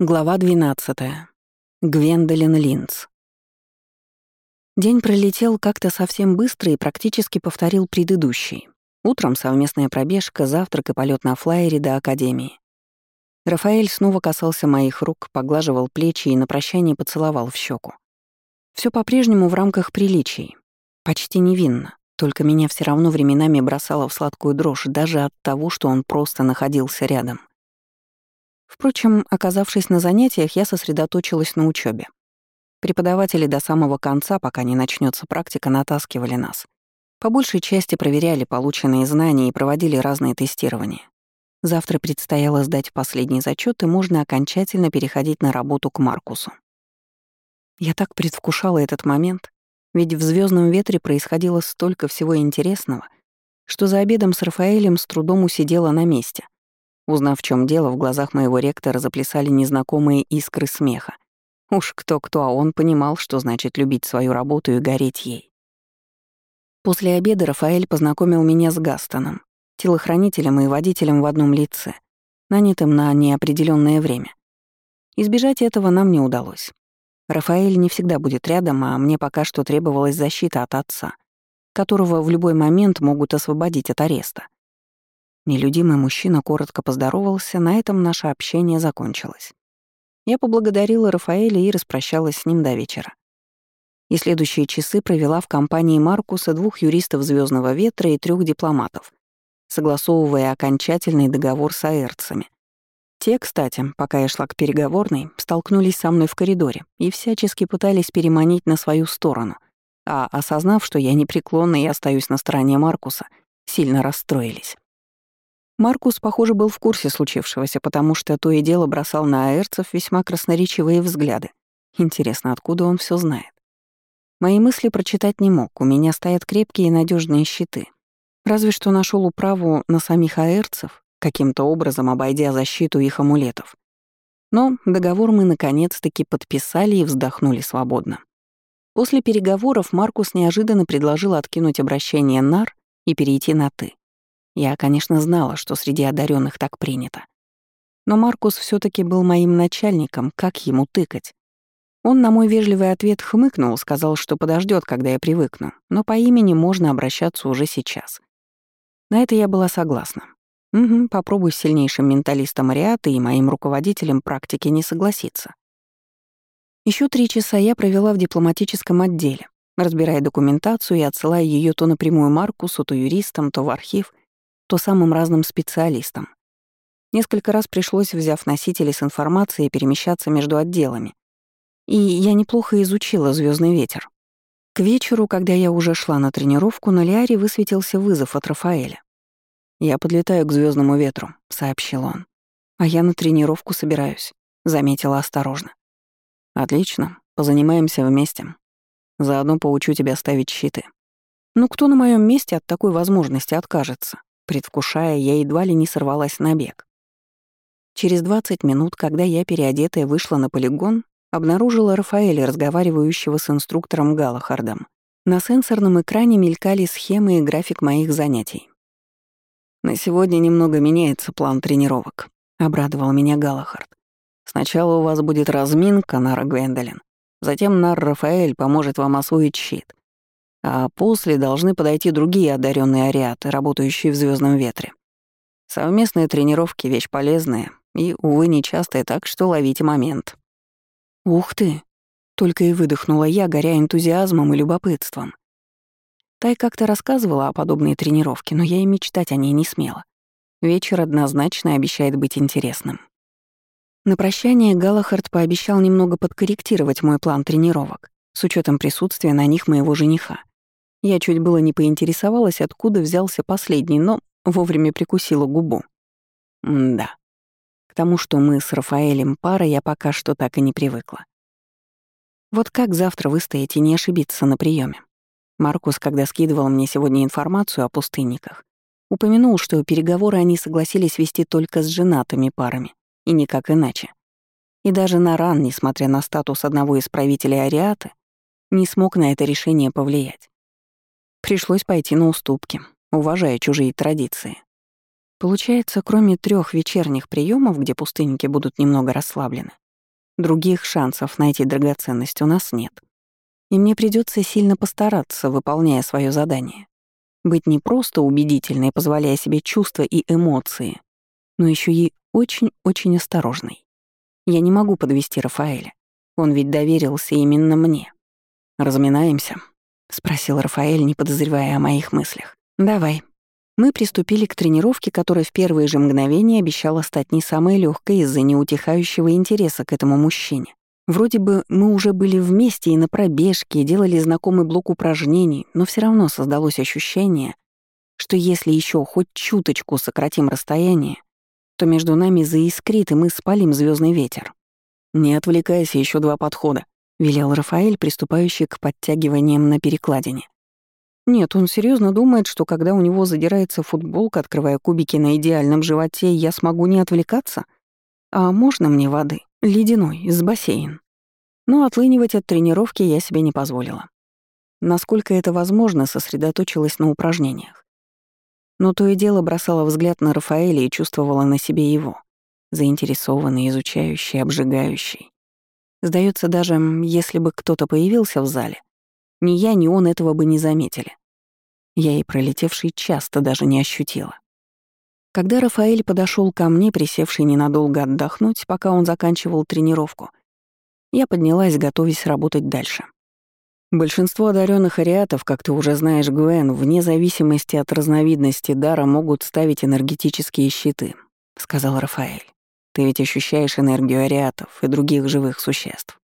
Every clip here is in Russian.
Глава 12. Гвендолин Линц. День пролетел как-то совсем быстро и практически повторил предыдущий. Утром совместная пробежка, завтрак и полет на флайере до Академии. Рафаэль снова касался моих рук, поглаживал плечи и на прощание поцеловал в щеку. Все по-прежнему в рамках приличий. Почти невинно, только меня все равно временами бросало в сладкую дрожь даже от того, что он просто находился рядом. Впрочем, оказавшись на занятиях, я сосредоточилась на учебе. Преподаватели до самого конца, пока не начнется практика, натаскивали нас. По большей части проверяли полученные знания и проводили разные тестирования. Завтра предстояло сдать последний зачет, и можно окончательно переходить на работу к Маркусу. Я так предвкушала этот момент, ведь в звездном ветре происходило столько всего интересного, что за обедом с Рафаэлем с трудом усидела на месте — Узнав, в чем дело, в глазах моего ректора заплясали незнакомые искры смеха. Уж кто-кто, а он понимал, что значит любить свою работу и гореть ей. После обеда Рафаэль познакомил меня с Гастоном, телохранителем и водителем в одном лице, нанятым на неопределенное время. Избежать этого нам не удалось. Рафаэль не всегда будет рядом, а мне пока что требовалась защита от отца, которого в любой момент могут освободить от ареста. Нелюдимый мужчина коротко поздоровался, на этом наше общение закончилось. Я поблагодарила Рафаэля и распрощалась с ним до вечера. И следующие часы провела в компании Маркуса двух юристов Звездного ветра и трех дипломатов, согласовывая окончательный договор с аэрцами. Те, кстати, пока я шла к переговорной, столкнулись со мной в коридоре и всячески пытались переманить на свою сторону, а, осознав, что я непреклонна и остаюсь на стороне Маркуса, сильно расстроились. Маркус, похоже, был в курсе случившегося, потому что то и дело бросал на аэрцев весьма красноречивые взгляды. Интересно, откуда он все знает? Мои мысли прочитать не мог, у меня стоят крепкие и надежные щиты. Разве что нашел управу на самих аэрцев, каким-то образом обойдя защиту их амулетов. Но договор мы наконец-таки подписали и вздохнули свободно. После переговоров Маркус неожиданно предложил откинуть обращение «нар» и перейти на «ты». Я, конечно, знала, что среди одаренных так принято. Но Маркус все таки был моим начальником, как ему тыкать? Он на мой вежливый ответ хмыкнул, сказал, что подождет, когда я привыкну, но по имени можно обращаться уже сейчас. На это я была согласна. Угу, попробуй с сильнейшим менталистом Ариаты и моим руководителем практики не согласиться. Еще три часа я провела в дипломатическом отделе, разбирая документацию и отсылая ее то напрямую Маркусу, то юристам, то в архив, то самым разным специалистам. Несколько раз пришлось, взяв носители с информацией, перемещаться между отделами. И я неплохо изучила звездный ветер. К вечеру, когда я уже шла на тренировку, на Лиаре высветился вызов от Рафаэля. «Я подлетаю к звездному ветру», — сообщил он. «А я на тренировку собираюсь», — заметила осторожно. «Отлично, позанимаемся вместе. Заодно поучу тебя ставить щиты». «Ну кто на моем месте от такой возможности откажется?» Предвкушая, я едва ли не сорвалась на бег. Через 20 минут, когда я, переодетая, вышла на полигон, обнаружила Рафаэля, разговаривающего с инструктором Галахардом. На сенсорном экране мелькали схемы и график моих занятий. «На сегодня немного меняется план тренировок», — обрадовал меня Галахард. «Сначала у вас будет разминка, Нара Гвендолин. Затем Нар Рафаэль поможет вам освоить щит. А после должны подойти другие одаренные ариаты, работающие в звездном ветре. Совместные тренировки — вещь полезная и, увы, нечастая, так что ловите момент. «Ух ты!» — только и выдохнула я, горя энтузиазмом и любопытством. Тай как-то рассказывала о подобной тренировке, но я и мечтать о ней не смела. Вечер однозначно обещает быть интересным. На прощание Галахард пообещал немного подкорректировать мой план тренировок с учетом присутствия на них моего жениха. Я чуть было не поинтересовалась, откуда взялся последний, но вовремя прикусила губу. Да. К тому, что мы с Рафаэлем пара, я пока что так и не привыкла. Вот как завтра выстоять и не ошибиться на приеме? Маркус, когда скидывал мне сегодня информацию о пустынниках, упомянул, что переговоры они согласились вести только с женатыми парами, и никак иначе. И даже Наран, несмотря на статус одного из правителей Ариаты, не смог на это решение повлиять. Пришлось пойти на уступки, уважая чужие традиции. Получается, кроме трех вечерних приемов, где пустынники будут немного расслаблены, Других шансов найти драгоценность у нас нет. И мне придется сильно постараться, выполняя свое задание. Быть не просто убедительной, позволяя себе чувства и эмоции, но еще и очень-очень осторожной. Я не могу подвести Рафаэля. Он ведь доверился именно мне. «Разминаемся?» — спросил Рафаэль, не подозревая о моих мыслях. «Давай». Мы приступили к тренировке, которая в первые же мгновения обещала стать не самой легкой из-за неутихающего интереса к этому мужчине. Вроде бы мы уже были вместе и на пробежке, и делали знакомый блок упражнений, но все равно создалось ощущение, что если еще хоть чуточку сократим расстояние, то между нами заискрит, и мы спалим звездный ветер. «Не отвлекайся, еще два подхода», — велел Рафаэль, приступающий к подтягиваниям на перекладине. Нет, он серьезно думает, что когда у него задирается футболка, открывая кубики на идеальном животе, я смогу не отвлекаться? А можно мне воды? Ледяной, из бассейн. Но отлынивать от тренировки я себе не позволила. Насколько это возможно, сосредоточилась на упражнениях. Но то и дело бросала взгляд на Рафаэля и чувствовала на себе его, заинтересованный, изучающий, обжигающий. Сдается даже, если бы кто-то появился в зале, ни я, ни он этого бы не заметили. Я и пролетевший часто даже не ощутила. Когда Рафаэль подошел ко мне, присевший ненадолго отдохнуть, пока он заканчивал тренировку, я поднялась, готовясь работать дальше. Большинство одаренных ариатов, как ты уже знаешь, Гвен, вне зависимости от разновидности дара могут ставить энергетические щиты, сказал Рафаэль. Ты ведь ощущаешь энергию ариатов и других живых существ.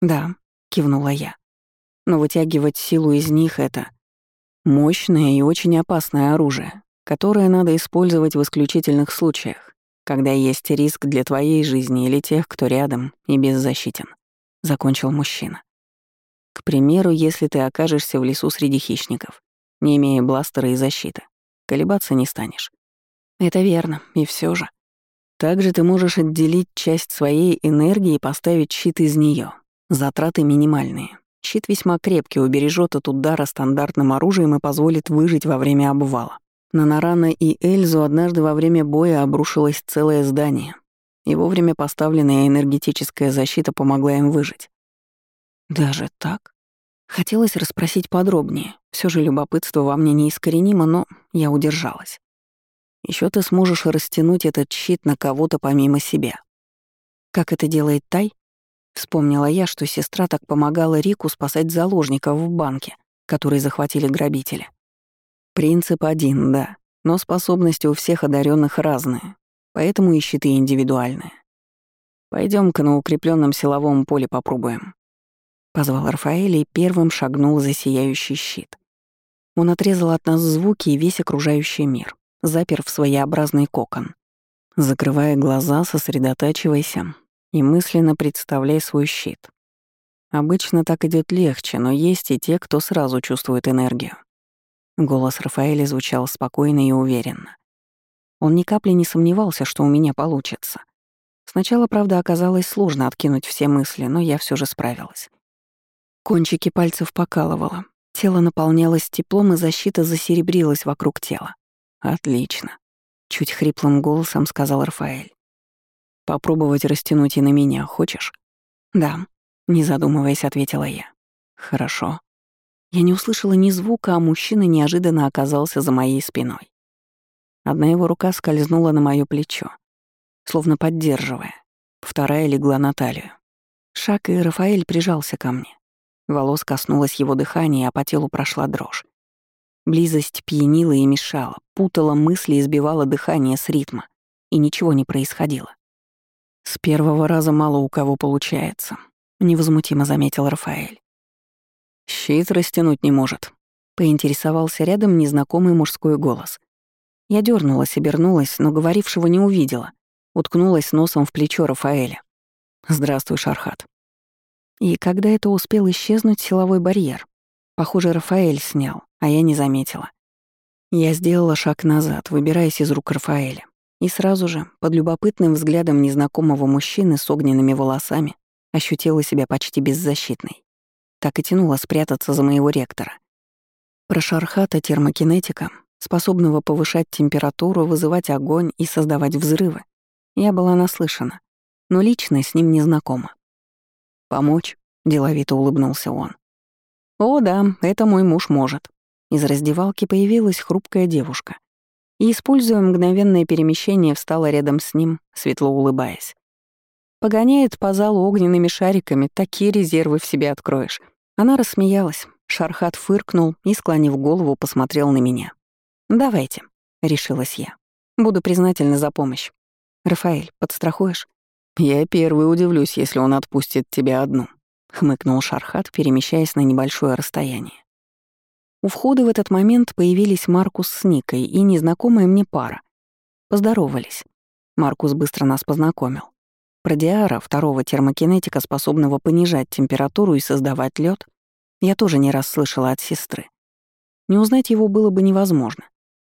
Да, кивнула я но вытягивать силу из них — это мощное и очень опасное оружие, которое надо использовать в исключительных случаях, когда есть риск для твоей жизни или тех, кто рядом и беззащитен», — закончил мужчина. «К примеру, если ты окажешься в лесу среди хищников, не имея бластера и защиты, колебаться не станешь». «Это верно, и все же». Также ты можешь отделить часть своей энергии и поставить щит из нее. Затраты минимальные. Щит весьма крепкий, убережет от удара стандартным оружием и позволит выжить во время обвала. На Нарана и Эльзу однажды во время боя обрушилось целое здание, и вовремя поставленная энергетическая защита помогла им выжить. Даже так? Хотелось расспросить подробнее. Все же любопытство во мне неискоренимо, но я удержалась. Еще ты сможешь растянуть этот щит на кого-то помимо себя. Как это делает Тай? Вспомнила я, что сестра так помогала Рику спасать заложников в банке, которые захватили грабители. Принцип один, да, но способности у всех одаренных разные, поэтому и щиты индивидуальные. пойдем ка на укрепленном силовом поле попробуем. Позвал Рафаэль и первым шагнул за сияющий щит. Он отрезал от нас звуки и весь окружающий мир, запер в своеобразный кокон. Закрывая глаза, сосредотачивайся, и мысленно представляй свой щит. Обычно так идет легче, но есть и те, кто сразу чувствует энергию. Голос Рафаэля звучал спокойно и уверенно. Он ни капли не сомневался, что у меня получится. Сначала, правда, оказалось сложно откинуть все мысли, но я все же справилась. Кончики пальцев покалывало, тело наполнялось теплом, и защита засеребрилась вокруг тела. «Отлично», — чуть хриплым голосом сказал Рафаэль. Попробовать растянуть и на меня хочешь? Да, не задумываясь, ответила я. Хорошо. Я не услышала ни звука, а мужчина неожиданно оказался за моей спиной. Одна его рука скользнула на моё плечо, словно поддерживая. Вторая легла на талию. Шаг, и Рафаэль прижался ко мне. Волос коснулось его дыхания, а по телу прошла дрожь. Близость пьянила и мешала, путала мысли и сбивала дыхание с ритма, и ничего не происходило. «С первого раза мало у кого получается», — невозмутимо заметил Рафаэль. «Щит растянуть не может», — поинтересовался рядом незнакомый мужской голос. Я дернулась, обернулась, но говорившего не увидела. Уткнулась носом в плечо Рафаэля. «Здравствуй, Шархат». И когда это успел исчезнуть силовой барьер? Похоже, Рафаэль снял, а я не заметила. Я сделала шаг назад, выбираясь из рук Рафаэля. И сразу же, под любопытным взглядом незнакомого мужчины с огненными волосами, ощутила себя почти беззащитной. Так и тянула спрятаться за моего ректора. Про Шархата термокинетика, способного повышать температуру, вызывать огонь и создавать взрывы, я была наслышана. но лично с ним не знакома. «Помочь?» — деловито улыбнулся он. «О, да, это мой муж может». Из раздевалки появилась хрупкая девушка. И, используя мгновенное перемещение, встала рядом с ним, светло улыбаясь. Погоняет по залу огненными шариками, такие резервы в себе откроешь. Она рассмеялась. Шархат фыркнул и, склонив голову, посмотрел на меня. «Давайте», — решилась я. «Буду признательна за помощь. Рафаэль, подстрахуешь?» «Я первый удивлюсь, если он отпустит тебя одну», — хмыкнул Шархат, перемещаясь на небольшое расстояние. У входа в этот момент появились Маркус с Никой и незнакомая мне пара. Поздоровались. Маркус быстро нас познакомил. Про Диара, второго термокинетика, способного понижать температуру и создавать лед, я тоже не раз слышала от сестры. Не узнать его было бы невозможно.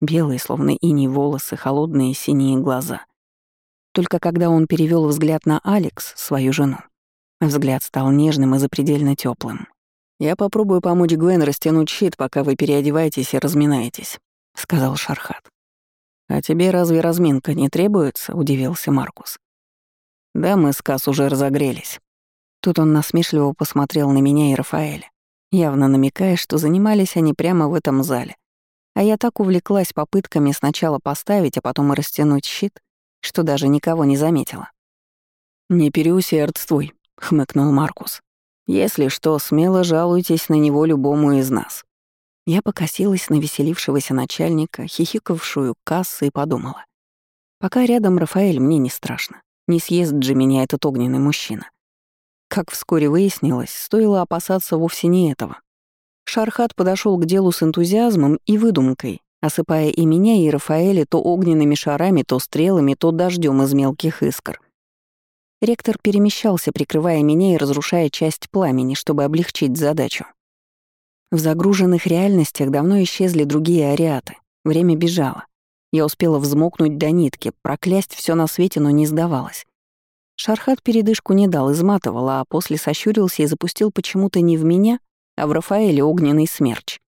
Белые, словно иней волосы, холодные синие глаза. Только когда он перевел взгляд на Алекс, свою жену, взгляд стал нежным и запредельно теплым. «Я попробую помочь Гвен растянуть щит, пока вы переодеваетесь и разминаетесь», — сказал Шархат. «А тебе разве разминка не требуется?» — удивился Маркус. «Да, мы с Кас уже разогрелись». Тут он насмешливо посмотрел на меня и Рафаэля, явно намекая, что занимались они прямо в этом зале. А я так увлеклась попытками сначала поставить, а потом и растянуть щит, что даже никого не заметила. «Не переусердствуй», — хмыкнул Маркус. «Если что, смело жалуйтесь на него любому из нас». Я покосилась на веселившегося начальника, хихикавшую кассу и подумала. Пока рядом Рафаэль, мне не страшно. Не съест же меня этот огненный мужчина. Как вскоре выяснилось, стоило опасаться вовсе не этого. Шархат подошел к делу с энтузиазмом и выдумкой, осыпая и меня, и Рафаэля то огненными шарами, то стрелами, то дождем из мелких искр. Ректор перемещался, прикрывая меня и разрушая часть пламени, чтобы облегчить задачу. В загруженных реальностях давно исчезли другие ариаты. Время бежало. Я успела взмокнуть до нитки, проклясть все на свете, но не сдавалась. Шархат передышку не дал, изматывал, а после сощурился и запустил почему-то не в меня, а в Рафаэле огненный смерч.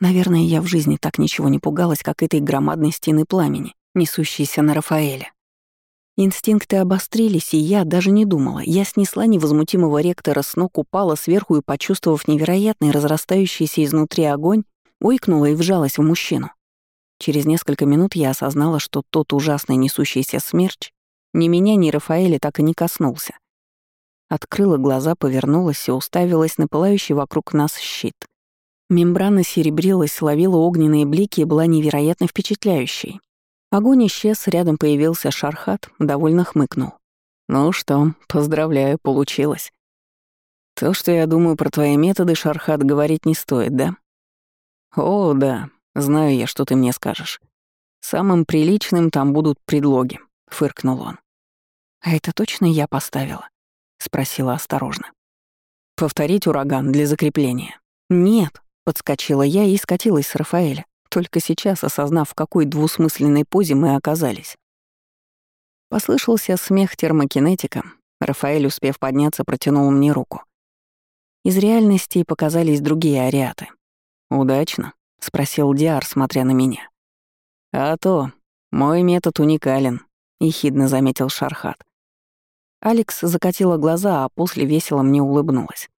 Наверное, я в жизни так ничего не пугалась, как этой громадной стены пламени, несущейся на Рафаэля. Инстинкты обострились, и я даже не думала. Я снесла невозмутимого ректора с ног, упала сверху и, почувствовав невероятный разрастающийся изнутри огонь, ойкнула и вжалась в мужчину. Через несколько минут я осознала, что тот ужасный несущийся смерч ни меня, ни Рафаэля так и не коснулся. Открыла глаза, повернулась и уставилась на пылающий вокруг нас щит — Мембрана серебрилась, ловила огненные блики и была невероятно впечатляющей. Огонь исчез, рядом появился Шархат, довольно хмыкнул. «Ну что, поздравляю, получилось. То, что я думаю про твои методы, Шархат, говорить не стоит, да?» «О, да, знаю я, что ты мне скажешь. Самым приличным там будут предлоги», — фыркнул он. «А это точно я поставила?» — спросила осторожно. «Повторить ураган для закрепления?» «Нет», Подскочила я и скатилась с Рафаэля, только сейчас осознав, в какой двусмысленной позе мы оказались. Послышался смех термокинетика. Рафаэль, успев подняться, протянул мне руку. Из реальности показались другие ариаты. «Удачно?» — спросил Диар, смотря на меня. «А то, мой метод уникален», — ехидно заметил Шархат. Алекс закатила глаза, а после весело мне улыбнулась.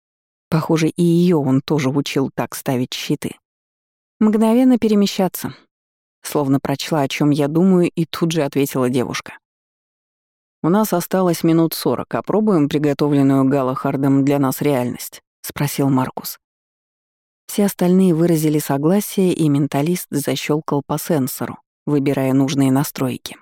Похоже, и ее он тоже учил так ставить щиты. Мгновенно перемещаться. Словно прочла, о чем я думаю, и тут же ответила девушка. «У нас осталось минут сорок. Опробуем приготовленную Галахардом для нас реальность?» — спросил Маркус. Все остальные выразили согласие, и менталист защелкал по сенсору, выбирая нужные настройки.